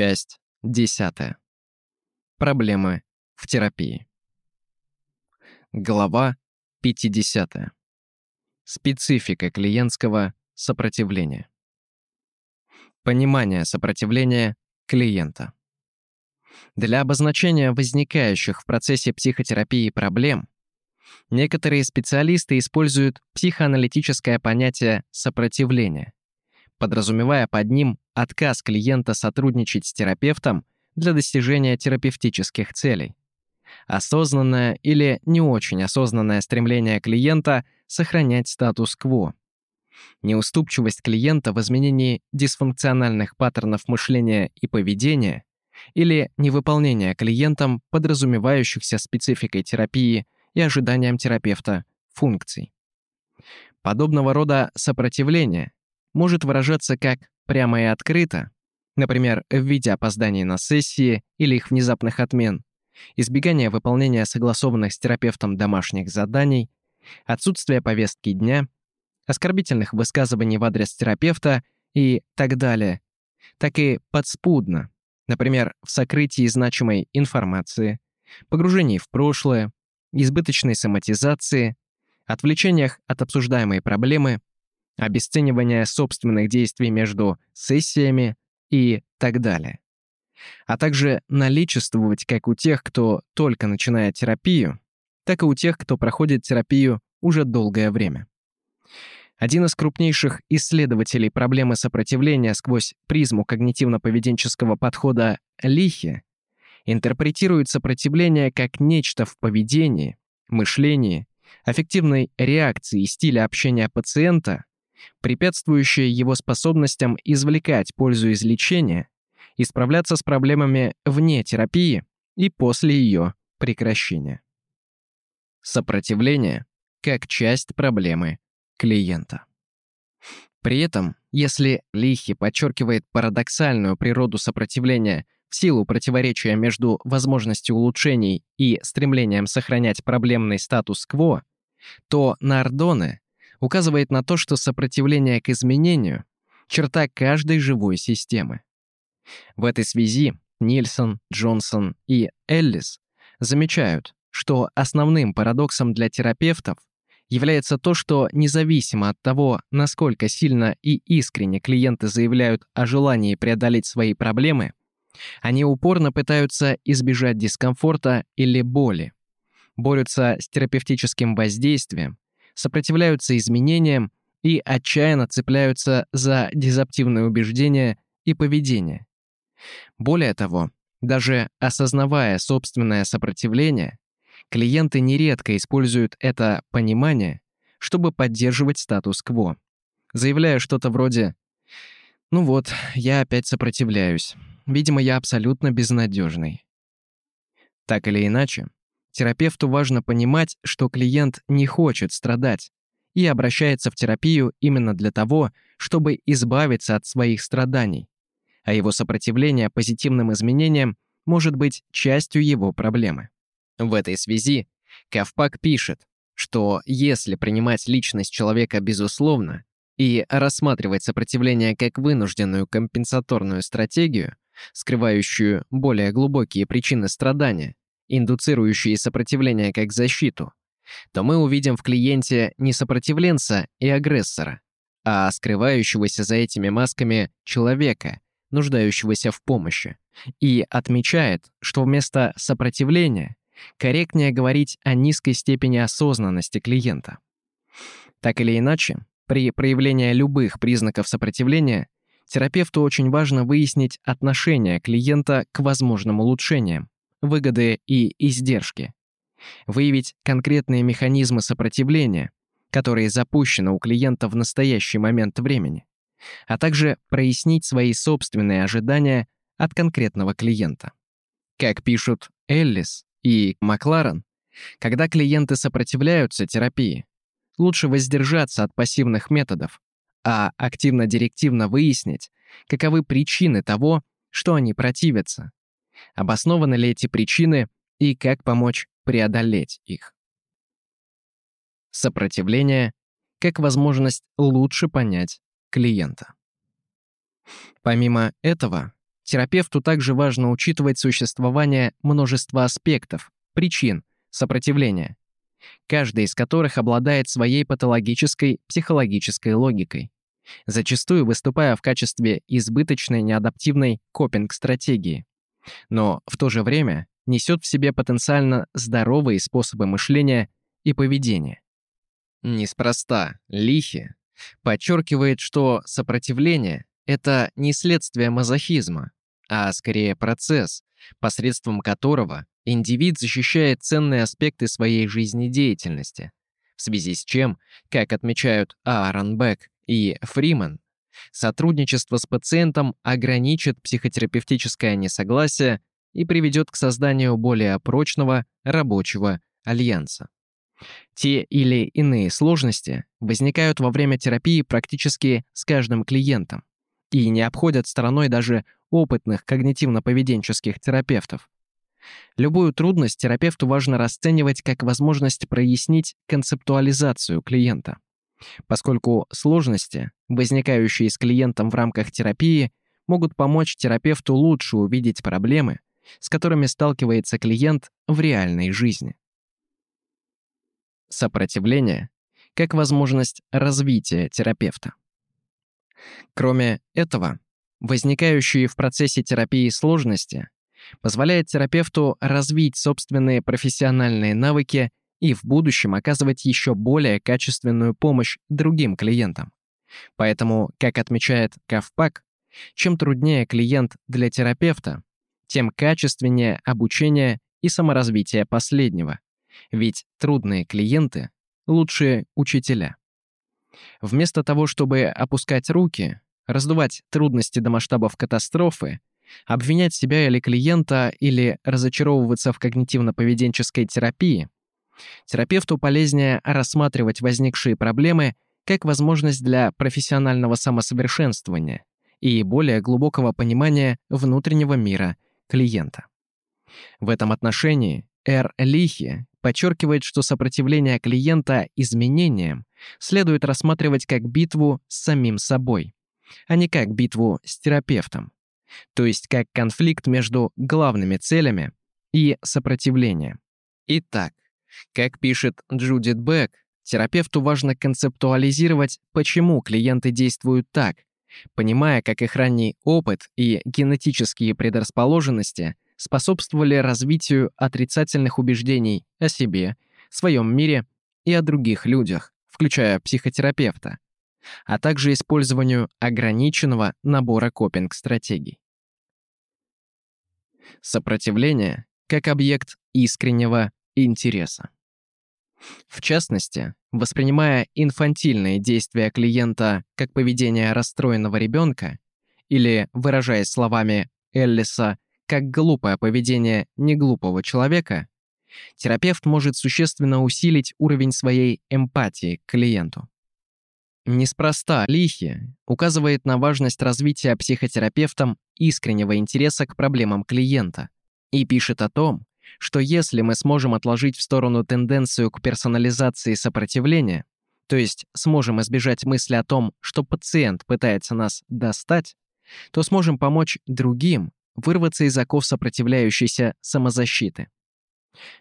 Часть 10. Проблемы в терапии. Глава 50. Специфика клиентского сопротивления. Понимание сопротивления клиента. Для обозначения возникающих в процессе психотерапии проблем некоторые специалисты используют психоаналитическое понятие сопротивления, подразумевая под ним отказ клиента сотрудничать с терапевтом для достижения терапевтических целей. Осознанное или не очень осознанное стремление клиента сохранять статус-кво. Неуступчивость клиента в изменении дисфункциональных паттернов мышления и поведения или невыполнение клиентом подразумевающихся спецификой терапии и ожиданиям терапевта функций. Подобного рода сопротивление может выражаться как прямо и открыто, например, в виде опозданий на сессии или их внезапных отмен, избегание выполнения согласованных с терапевтом домашних заданий, отсутствие повестки дня, оскорбительных высказываний в адрес терапевта и так далее, так и подспудно, например, в сокрытии значимой информации, погружении в прошлое, избыточной соматизации, отвлечениях от обсуждаемой проблемы, обесценивания собственных действий между сессиями и так далее. А также наличествовать как у тех, кто только начинает терапию, так и у тех, кто проходит терапию уже долгое время. Один из крупнейших исследователей проблемы сопротивления сквозь призму когнитивно-поведенческого подхода Лихи интерпретирует сопротивление как нечто в поведении, мышлении, аффективной реакции и стиле общения пациента, препятствующее его способностям извлекать пользу из лечения и справляться с проблемами вне терапии и после ее прекращения. Сопротивление как часть проблемы клиента. При этом, если Лихи подчеркивает парадоксальную природу сопротивления в силу противоречия между возможностью улучшений и стремлением сохранять проблемный статус-кво, то Нардоне указывает на то, что сопротивление к изменению — черта каждой живой системы. В этой связи Нильсон, Джонсон и Эллис замечают, что основным парадоксом для терапевтов является то, что независимо от того, насколько сильно и искренне клиенты заявляют о желании преодолеть свои проблемы, они упорно пытаются избежать дискомфорта или боли, борются с терапевтическим воздействием, сопротивляются изменениям и отчаянно цепляются за дезаптивные убеждения и поведение. Более того, даже осознавая собственное сопротивление, клиенты нередко используют это понимание, чтобы поддерживать статус-кво, заявляя что-то вроде «Ну вот, я опять сопротивляюсь. Видимо, я абсолютно безнадежный». Так или иначе, Терапевту важно понимать, что клиент не хочет страдать и обращается в терапию именно для того, чтобы избавиться от своих страданий, а его сопротивление позитивным изменениям может быть частью его проблемы. В этой связи Кавпак пишет, что если принимать личность человека безусловно и рассматривать сопротивление как вынужденную компенсаторную стратегию, скрывающую более глубокие причины страдания, индуцирующие сопротивление как защиту, то мы увидим в клиенте не сопротивленца и агрессора, а скрывающегося за этими масками человека, нуждающегося в помощи, и отмечает, что вместо сопротивления корректнее говорить о низкой степени осознанности клиента. Так или иначе, при проявлении любых признаков сопротивления терапевту очень важно выяснить отношение клиента к возможным улучшениям, выгоды и издержки. Выявить конкретные механизмы сопротивления, которые запущены у клиента в настоящий момент времени, а также прояснить свои собственные ожидания от конкретного клиента. Как пишут Эллис и Макларен, когда клиенты сопротивляются терапии, лучше воздержаться от пассивных методов, а активно-директивно выяснить, каковы причины того, что они противятся, обоснованы ли эти причины и как помочь преодолеть их. Сопротивление как возможность лучше понять клиента. Помимо этого, терапевту также важно учитывать существование множества аспектов, причин сопротивления, каждый из которых обладает своей патологической психологической логикой, зачастую выступая в качестве избыточной неадаптивной копинг-стратегии. Но в то же время несет в себе потенциально здоровые способы мышления и поведения. Неспроста Лихи подчеркивает, что сопротивление – это не следствие мазохизма, а скорее процесс, посредством которого индивид защищает ценные аспекты своей жизнедеятельности, в связи с чем, как отмечают Аарон Бек и Фриман, сотрудничество с пациентом ограничит психотерапевтическое несогласие и приведет к созданию более прочного рабочего альянса. Те или иные сложности возникают во время терапии практически с каждым клиентом и не обходят стороной даже опытных когнитивно-поведенческих терапевтов. Любую трудность терапевту важно расценивать как возможность прояснить концептуализацию клиента. Поскольку сложности, возникающие с клиентом в рамках терапии, могут помочь терапевту лучше увидеть проблемы, с которыми сталкивается клиент в реальной жизни. Сопротивление как возможность развития терапевта. Кроме этого, возникающие в процессе терапии сложности позволяют терапевту развить собственные профессиональные навыки и в будущем оказывать еще более качественную помощь другим клиентам. Поэтому, как отмечает Кавпак, чем труднее клиент для терапевта, тем качественнее обучение и саморазвитие последнего. Ведь трудные клиенты – лучшие учителя. Вместо того, чтобы опускать руки, раздувать трудности до масштабов катастрофы, обвинять себя или клиента или разочаровываться в когнитивно-поведенческой терапии, терапевту полезнее рассматривать возникшие проблемы как возможность для профессионального самосовершенствования и более глубокого понимания внутреннего мира клиента. В этом отношении Р. Лихи подчеркивает, что сопротивление клиента изменениям следует рассматривать как битву с самим собой, а не как битву с терапевтом, то есть как конфликт между главными целями и сопротивлением. Итак, как пишет Джудит Бек, терапевту важно концептуализировать, почему клиенты действуют так, понимая, как их ранний опыт и генетические предрасположенности способствовали развитию отрицательных убеждений о себе, своем мире и о других людях, включая психотерапевта, а также использованию ограниченного набора копинг-стратегий. Сопротивление как объект искреннего интереса. В частности, воспринимая инфантильные действия клиента как поведение расстроенного ребенка или, выражаясь словами Эллиса, как глупое поведение неглупого человека, терапевт может существенно усилить уровень своей эмпатии к клиенту. Неспроста Лихи указывает на важность развития психотерапевтом искреннего интереса к проблемам клиента и пишет о том, что если мы сможем отложить в сторону тенденцию к персонализации сопротивления, то есть сможем избежать мысли о том, что пациент пытается нас достать, то сможем помочь другим вырваться из оков сопротивляющейся самозащиты.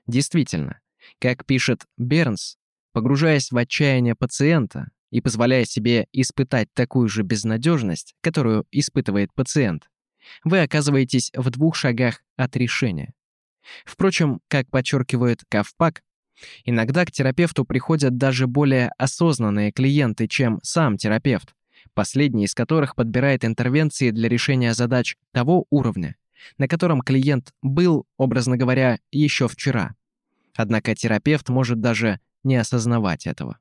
Действительно, как пишет Бернс, погружаясь в отчаяние пациента и позволяя себе испытать такую же безнадежность, которую испытывает пациент, вы оказываетесь в двух шагах от решения. Впрочем, как подчеркивает Кавпак, иногда к терапевту приходят даже более осознанные клиенты, чем сам терапевт, последний из которых подбирает интервенции для решения задач того уровня, на котором клиент был, образно говоря, еще вчера. Однако терапевт может даже не осознавать этого.